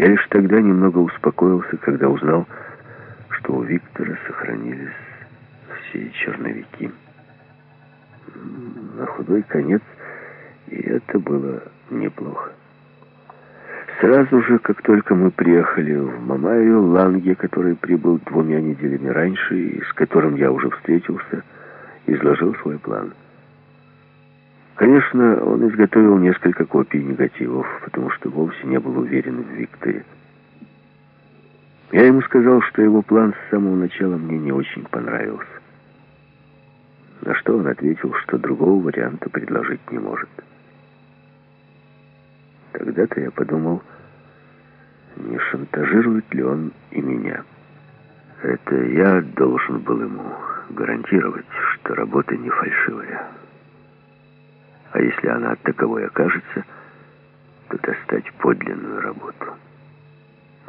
Я лишь тогда немного успокоился, когда узнал, что у Виктора сохранились все черновики. На худой конец и это было неплохо. Сразу же, как только мы приехали в Мамаю, Ланге, который прибыл двумя неделями раньше и с которым я уже встретился, изложил свой план. Конечно, он изготовил несколько копий негативов, потому что вовсе не был уверен в Викторе. Я ему сказал, что его план с самого начала мне не очень понравился. На что он ответил, что другого варианта предложить не может. Тогда-то я подумал, не шантажирует ли он и меня. Это я должен был ему гарантировать, что работа не фальшивая. А если она таковой окажется, то достать подлинную работу.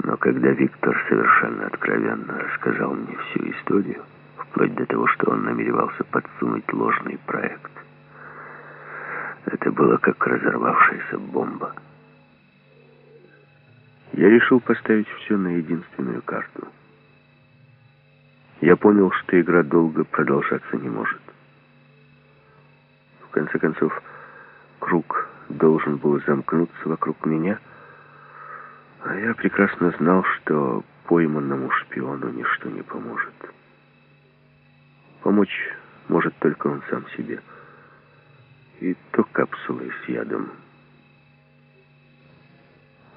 Но когда Виктор совершенно откровенно рассказал мне всю историю, вплоть до того, что он намеревался подсунуть ложный проект, это было как разорвавшаяся бомба. Я решил поставить все на единственную карту. Я понял, что игра долго продолжаться не может. В конце концов, круг должен был замкнуться вокруг меня, а я прекрасно знал, что пойманному шпиону ничто не поможет. Помочь может только он сам себе. И то капсулы с ядом.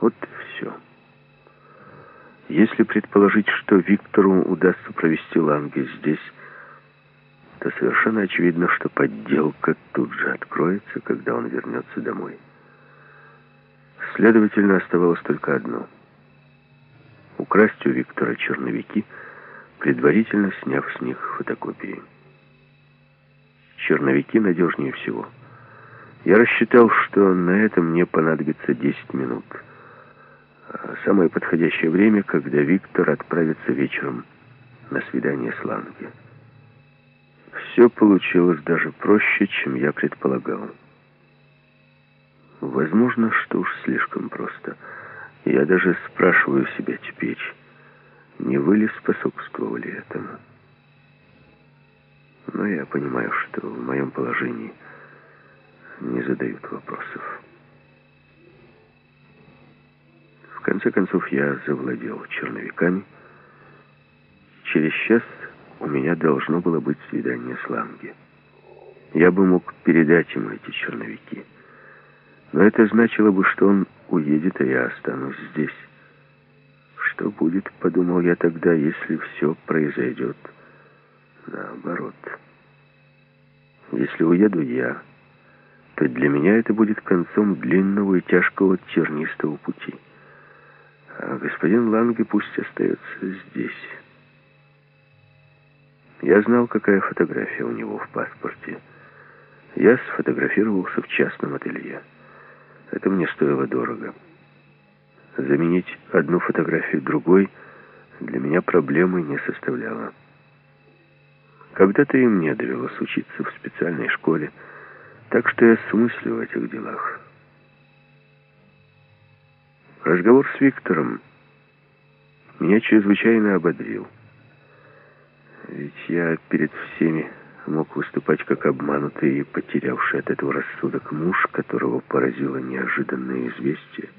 Вот все. Если предположить, что Виктору удастся провести Ланге здесь, то совершенно очевидно, что подделка тут же откроется, когда он вернется домой. Следовательно, оставалось только одно — украсть у Виктора черновики, предварительно сняв с них фотокопии. Черновики надежнее всего. Я рассчитал, что на этом мне понадобится 10 минут — самое подходящее время, когда Виктор отправится вечером на свидание с Ланге. Все получилось даже проще, чем я предполагал. Возможно, что уж слишком просто. Я даже спрашиваю себя теперь, не вы ли способствовали этому? Но я понимаю, что в моем положении не задают вопросов. конце концов, я завладел черновиками. Через час у меня должно было быть свидание с Ланге. Я бы мог передать ему эти черновики. Но это значило бы, что он уедет, а я останусь здесь. Что будет, подумал я тогда, если все произойдет наоборот. Если уеду я, то для меня это будет концом длинного и тяжкого тернистого пути. А господин Ланге пусть остается здесь. Я знал, какая фотография у него в паспорте. Я сфотографировался в частном ателье. Это мне стоило дорого. Заменить одну фотографию другой для меня проблемы не составляло. Когда-то и мне довелось учиться в специальной школе, так что я смыслю в этих делах. Разговор с Виктором меня чрезвычайно ободрил. Ведь я перед всеми мог выступать как обманутый и потерявший от этого рассудок муж, которого поразило неожиданное известие.